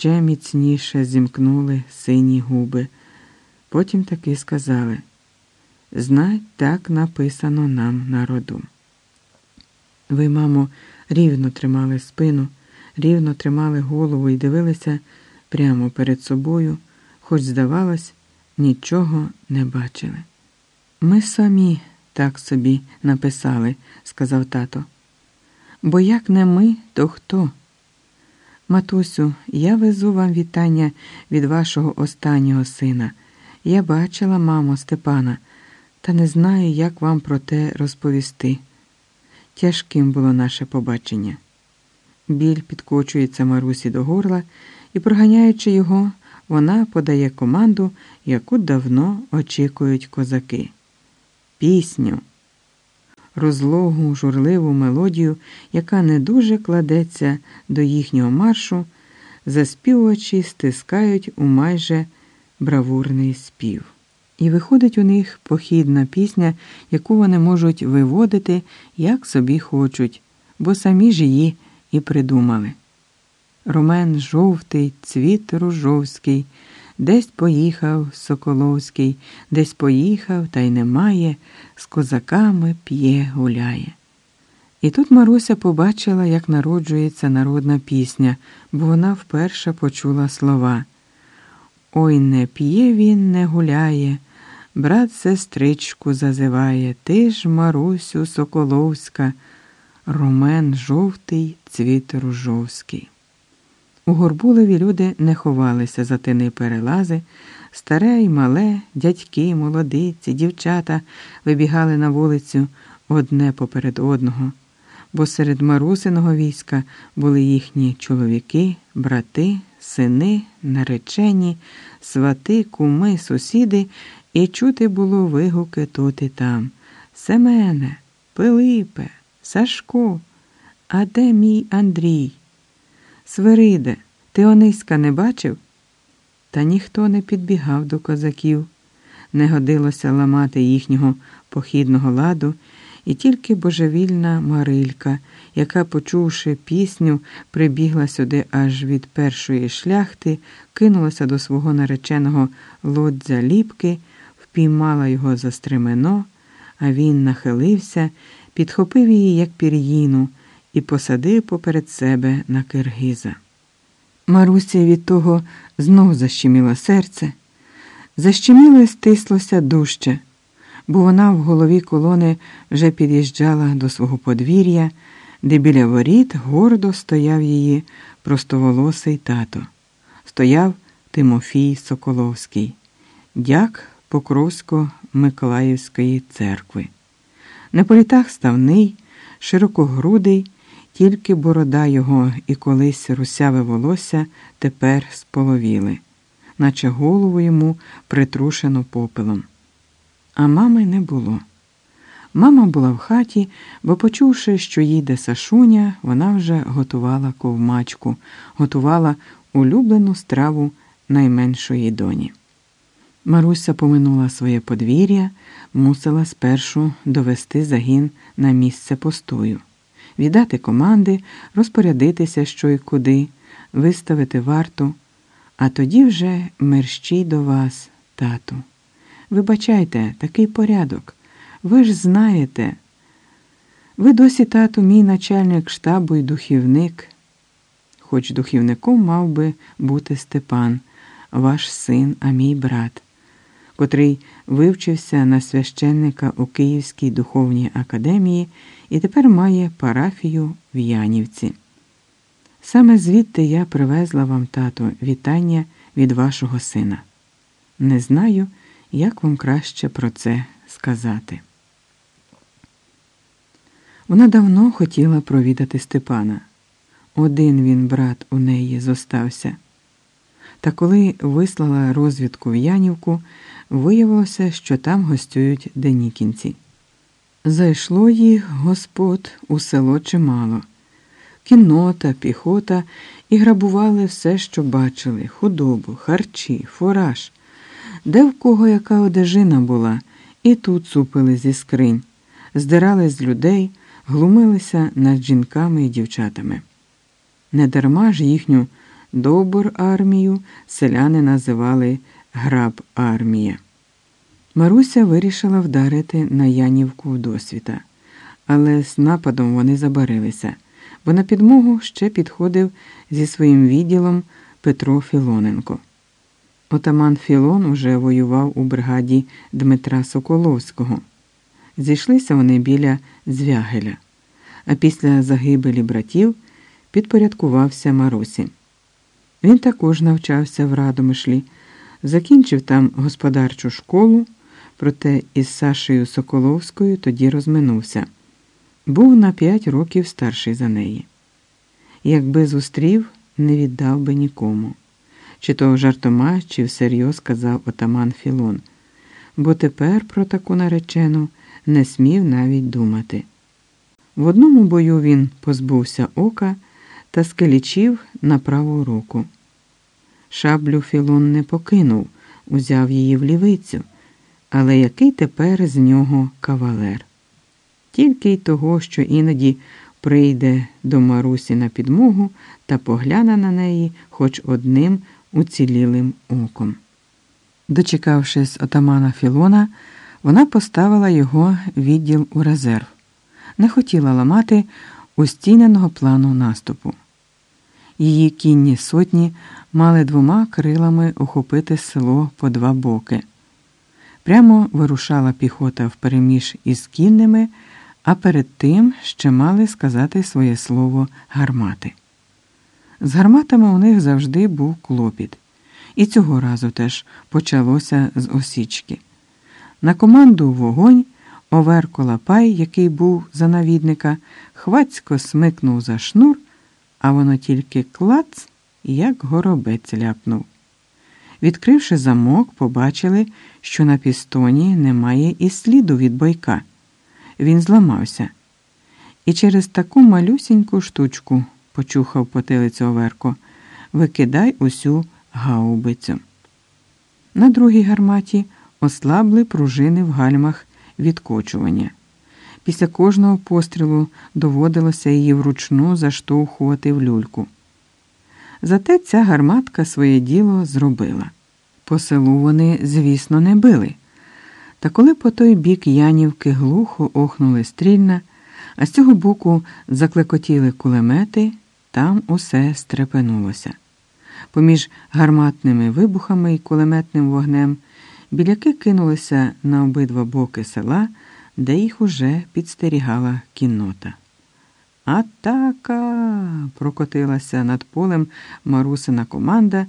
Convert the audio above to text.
ще міцніше зімкнули сині губи. Потім таки сказали Знать, так написано нам на роду. Ви, мамо, рівно тримали спину, рівно тримали голову і дивилися прямо перед собою, хоч, здавалось, нічого не бачили. Ми самі так собі написали, сказав тато. Бо як не ми, то хто? Матусю, я везу вам вітання від вашого останнього сина. Я бачила, мамо, Степана, та не знаю, як вам про те розповісти. Тяжким було наше побачення. Біль підкочується Марусі до горла і, проганяючи його, вона подає команду, яку давно очікують козаки. Пісню, розлогу, журливу мелодію, яка не дуже кладеться до їхнього маршу, заспівувачі стискають у майже бравурний спів. І виходить у них похідна пісня, яку вони можуть виводити, як собі хочуть, бо самі ж її і придумали. Ромен жовтий, цвіт ружовський, десь поїхав Соколовський, десь поїхав, та й немає, з козаками п'є, гуляє. І тут Маруся побачила, як народжується народна пісня, бо вона вперше почула слова. Ой не п'є він, не гуляє, брат сестричку зазиває, ти ж, Марусю Соколовська, Ромен жовтий, цвіт ружовський. У Горбулеві люди не ховалися за тини перелази, старе й мале, дядьки, молодиці, дівчата вибігали на вулицю одне поперед одного, бо серед Марусиного війська були їхні чоловіки, брати, сини, наречені, свати, куми, сусіди, і чути було вигуки тут і там. Семене, Пилипе, Сашко, а де мій Андрій? Свириде, ти Ониська не бачив? Та ніхто не підбігав до козаків, не годилося ламати їхнього похідного ладу, і тільки божевільна Марилька, яка, почувши пісню, прибігла сюди аж від першої шляхти, кинулася до свого нареченого лодзя ліпки, впіймала його за стремено, а він нахилився, підхопив її, як пір'їну і посадив поперед себе на киргиза. Маруся від того знов защеміло серце, защеміло і стислося дужче, бо вона в голові колони вже під'їжджала до свого подвір'я, де біля воріт гордо стояв її простоволосий тато. Стояв Тимофій Соколовський, дяк Покровсько-Миколаївської церкви. На політах ставний, широкогрудий. Тільки борода його і колись русяве волосся тепер споловіли, наче голову йому притрушено попелом. А мами не було. Мама була в хаті, бо, почувши, що їде Сашуня, вона вже готувала ковмачку, готувала улюблену страву найменшої доні. Маруся поминула своє подвір'я, мусила спершу довести загін на місце постою віддати команди, розпорядитися що й куди, виставити варту, а тоді вже мерщій до вас, тату. Вибачайте, такий порядок. Ви ж знаєте. Ви досі, тату, мій начальник штабу і духівник, хоч духівником мав би бути Степан, ваш син, а мій брат, котрий вивчився на священника у Київській духовній академії і тепер має парафію в Янівці. Саме звідти я привезла вам, тату, вітання від вашого сина. Не знаю, як вам краще про це сказати. Вона давно хотіла провідати Степана. Один він, брат, у неї зостався. Та коли вислала розвідку в Янівку, виявилося, що там гостюють денікінці. Зайшло їх господ у село чимало. Кіннота, піхота і грабували все, що бачили худобу, харчі, фураж, де в кого яка одежина була, і тут цупили зі скринь, здирали з людей, глумилися над жінками і дівчатами. Недарма ж їхню Довбор армію селяни називали граб армія. Маруся вирішила вдарити на Янівку вдосвіта, але з нападом вони забарилися, бо на підмогу ще підходив зі своїм відділом Петро Філоненко. Отаман Філон уже воював у бригаді Дмитра Соколовського. Зійшлися вони біля Звягеля, а після загибелі братів підпорядкувався Марусі. Він також навчався в Радомишлі, закінчив там господарчу школу, проте із Сашею Соколовською тоді розминувся. Був на п'ять років старший за неї. Якби зустрів, не віддав би нікому. Чи то жартома, чи всерйоз казав отаман Філон, бо тепер про таку наречену не смів навіть думати. В одному бою він позбувся ока та скелічів на праву руку. Шаблю Філон не покинув, узяв її в лівицю, але який тепер з нього кавалер? Тільки й того, що іноді прийде до Марусі на підмогу та погляне на неї хоч одним уцілілим оком. Дочекавшись отамана Філона, вона поставила його відділ у резерв, не хотіла ламати устійненого плану наступу. Її кінні сотні мали двома крилами охопити село по два боки. Прямо вирушала піхота впереміж із кінними, а перед тим ще мали сказати своє слово гармати. З гарматами у них завжди був клопіт, і цього разу теж почалося з осічки. На команду вогонь Оверко Лапай, який був за навідника, хвацько смикнув за шнур, а воно тільки клац, як горобець ляпнув. Відкривши замок, побачили, що на пістоні немає і сліду від бойка. Він зламався. І через таку малюсіньку штучку, почухав потилицю Оверко, викидай усю гаубицю. На другій гарматі ослабли пружини в гальмах відкочування. Після кожного пострілу доводилося її вручну заштовхувати в люльку. Зате ця гарматка своє діло зробила. По селу вони, звісно, не били. Та коли по той бік Янівки глухо охнули стрільна, а з цього боку заклекотіли кулемети, там усе стрепенулося. Поміж гарматними вибухами і кулеметним вогнем біляки кинулися на обидва боки села, де їх уже підстерігала кіннота. Атака! прокотилася над полем Марусина команда.